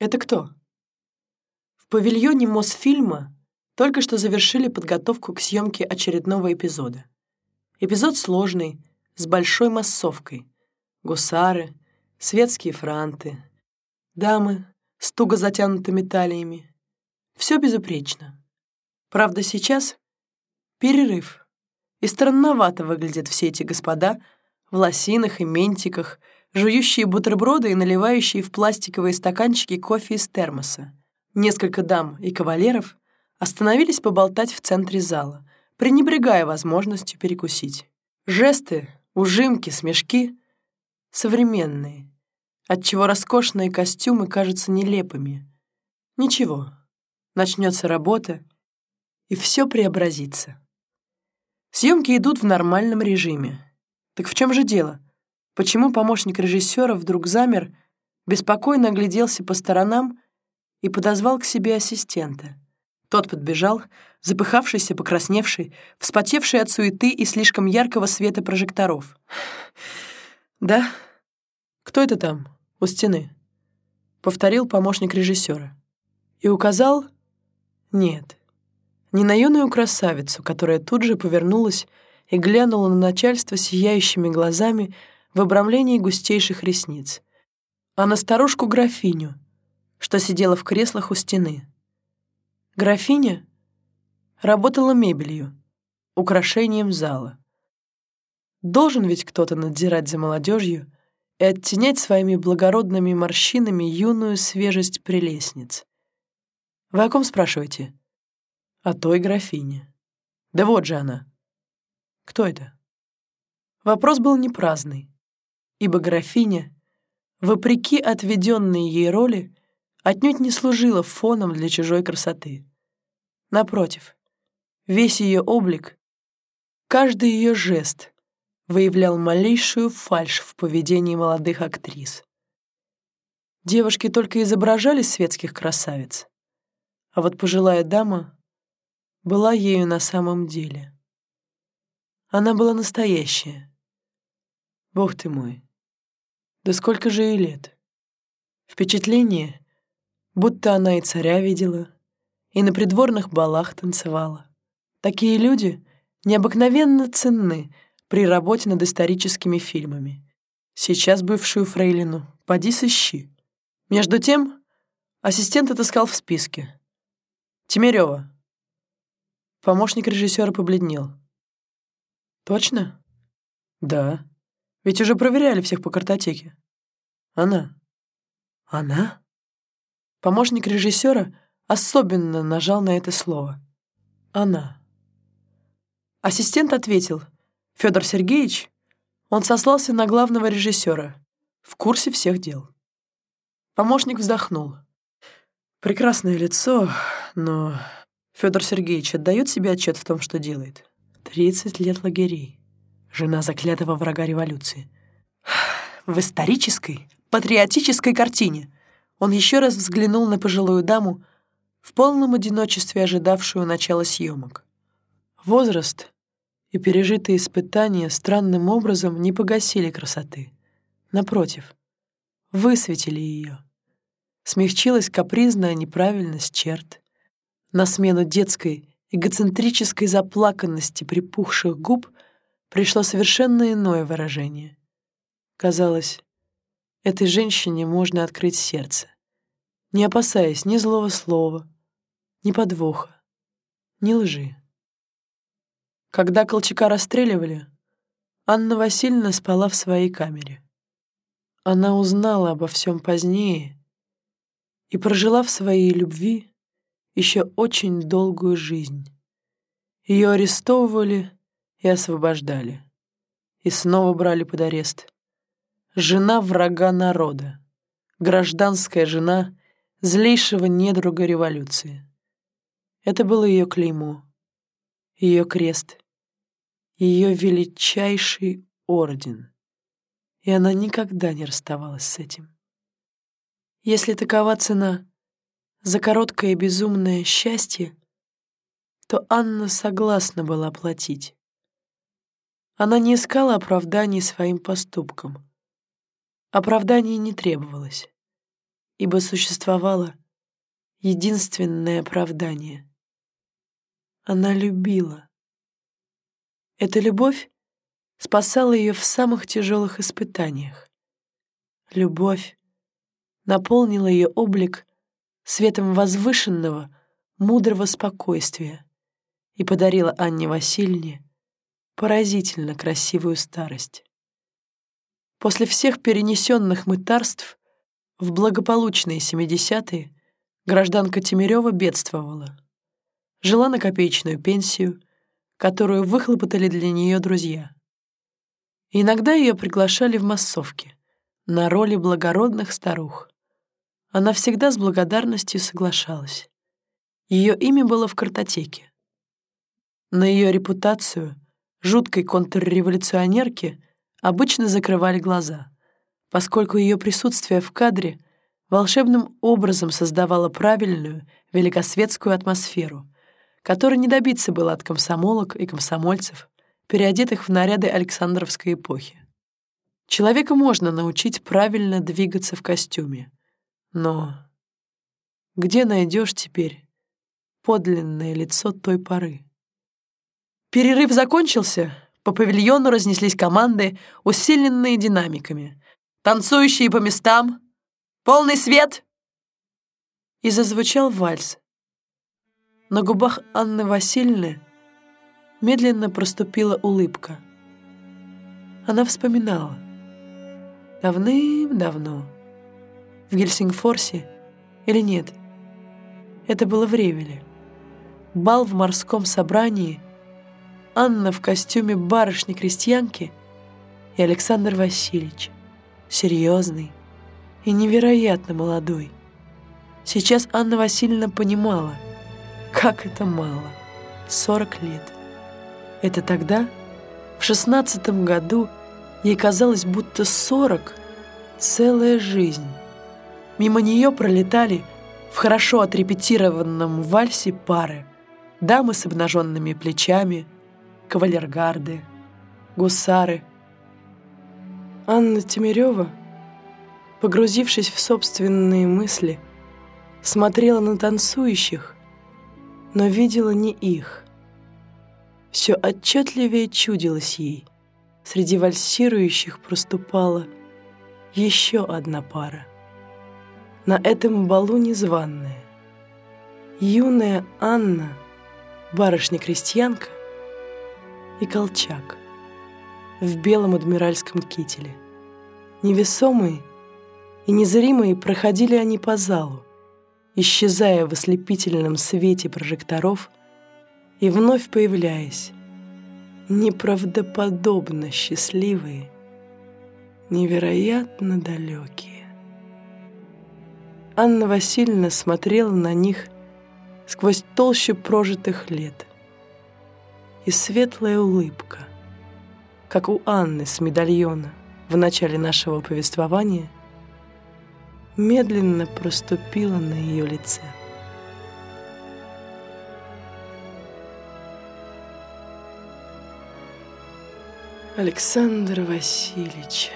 Это кто? В павильоне Мосфильма только что завершили подготовку к съемке очередного эпизода. Эпизод сложный, с большой массовкой. Гусары, светские франты, дамы с туго затянутыми талиями. Все безупречно. Правда, сейчас перерыв. И странновато выглядят все эти господа в лосинах и ментиках, жующие бутерброды и наливающие в пластиковые стаканчики кофе из термоса. Несколько дам и кавалеров остановились поболтать в центре зала, пренебрегая возможностью перекусить. Жесты, ужимки, смешки — современные, отчего роскошные костюмы кажутся нелепыми. Ничего, начнется работа, и все преобразится. Съемки идут в нормальном режиме. Так в чем же дело? Почему помощник режиссера вдруг замер, беспокойно огляделся по сторонам и подозвал к себе ассистента? Тот подбежал, запыхавшийся, покрасневший, вспотевший от суеты и слишком яркого света прожекторов. «Да? Кто это там, у стены?» — повторил помощник режиссера. И указал «нет». Не на юную красавицу, которая тут же повернулась и глянула на начальство сияющими глазами в обрамлении густейших ресниц, а на старушку-графиню, что сидела в креслах у стены. Графиня работала мебелью, украшением зала. Должен ведь кто-то надзирать за молодежью и оттенять своими благородными морщинами юную свежесть прелестниц. Вы о ком спрашиваете? О той графине. Да вот же она. Кто это? Вопрос был не праздный, ибо графиня, вопреки отведенной ей роли, отнюдь не служила фоном для чужой красоты. Напротив, весь ее облик, каждый ее жест выявлял малейшую фальшь в поведении молодых актрис. Девушки только изображали светских красавиц, а вот пожилая дама была ею на самом деле. Она была настоящая. Бог ты мой, да сколько же ей лет? Впечатление, будто она и царя видела, и на придворных балах танцевала. Такие люди необыкновенно ценны при работе над историческими фильмами. Сейчас бывшую фрейлину поди сыщи. Между тем ассистент отыскал в списке. Тимирёва. Помощник режиссера побледнел. «Точно?» «Да. Ведь уже проверяли всех по картотеке». «Она». «Она?» Помощник режиссера особенно нажал на это слово. «Она». Ассистент ответил. Федор Сергеевич, он сослался на главного режиссера, в курсе всех дел. Помощник вздохнул. Прекрасное лицо, но Федор Сергеевич отдает себе отчет в том, что делает. Тридцать лет лагерей. Жена заклятого врага революции. В исторической, патриотической картине он еще раз взглянул на пожилую даму, в полном одиночестве ожидавшую начала съемок. Возраст и пережитые испытания странным образом не погасили красоты. Напротив, высветили ее. Смягчилась капризная неправильность черт. На смену детской, эгоцентрической заплаканности припухших губ пришло совершенно иное выражение. Казалось, этой женщине можно открыть сердце не опасаясь ни злого слова, ни подвоха, ни лжи. Когда Колчака расстреливали, Анна Васильевна спала в своей камере. Она узнала обо всем позднее и прожила в своей любви еще очень долгую жизнь. Ее арестовывали и освобождали, и снова брали под арест. Жена врага народа, гражданская жена злейшего недруга революции. Это было ее клеймо, ее крест, ее величайший орден, и она никогда не расставалась с этим. Если такова цена за короткое безумное счастье, то Анна согласна была платить. Она не искала оправданий своим поступкам. Оправданий не требовалось ибо существовало единственное оправдание. Она любила. Эта любовь спасала ее в самых тяжелых испытаниях. Любовь наполнила ее облик светом возвышенного, мудрого спокойствия и подарила Анне Васильевне поразительно красивую старость. После всех перенесенных мытарств в благополучные 70-е гражданка Тимирева бедствовала. Жила на копеечную пенсию, которую выхлопотали для нее друзья. иногда ее приглашали в массовки на роли благородных старух. Она всегда с благодарностью соглашалась. Ее имя было в картотеке. На ее репутацию жуткой контрреволюционерки обычно закрывали глаза, поскольку ее присутствие в кадре волшебным образом создавало правильную великосветскую атмосферу, которой не добиться было от комсомолок и комсомольцев, переодетых в наряды Александровской эпохи. Человека можно научить правильно двигаться в костюме, но где найдешь теперь подлинное лицо той поры? Перерыв закончился, по павильону разнеслись команды, усиленные динамиками. «Танцующие по местам! Полный свет!» И зазвучал вальс. На губах Анны Васильевны медленно проступила улыбка. Она вспоминала. Давным-давно в Гельсингфорсе или нет. Это было в Ревеле. Бал в морском собрании, Анна в костюме барышни-крестьянки и Александр Васильевич, серьезный и невероятно молодой. Сейчас Анна Васильевна понимала, как это мало — 40 лет. Это тогда, в шестнадцатом году, ей казалось, будто 40 — целая жизнь. Мимо нее пролетали в хорошо отрепетированном вальсе пары. Дамы с обнаженными плечами, кавалергарды, гусары. Анна Тимирева, погрузившись в собственные мысли, смотрела на танцующих, но видела не их. Все отчетливее чудилось ей. Среди вальсирующих проступала еще одна пара на этом балу незваная. Юная Анна, барышня-крестьянка и Колчак в белом адмиральском кителе. Невесомые и незримые проходили они по залу, исчезая в ослепительном свете прожекторов и вновь появляясь, неправдоподобно счастливые, невероятно далекие. Анна Васильевна смотрела на них сквозь толщу прожитых лет. И светлая улыбка, как у Анны с медальона в начале нашего повествования, медленно проступила на ее лице. Александр Васильевич...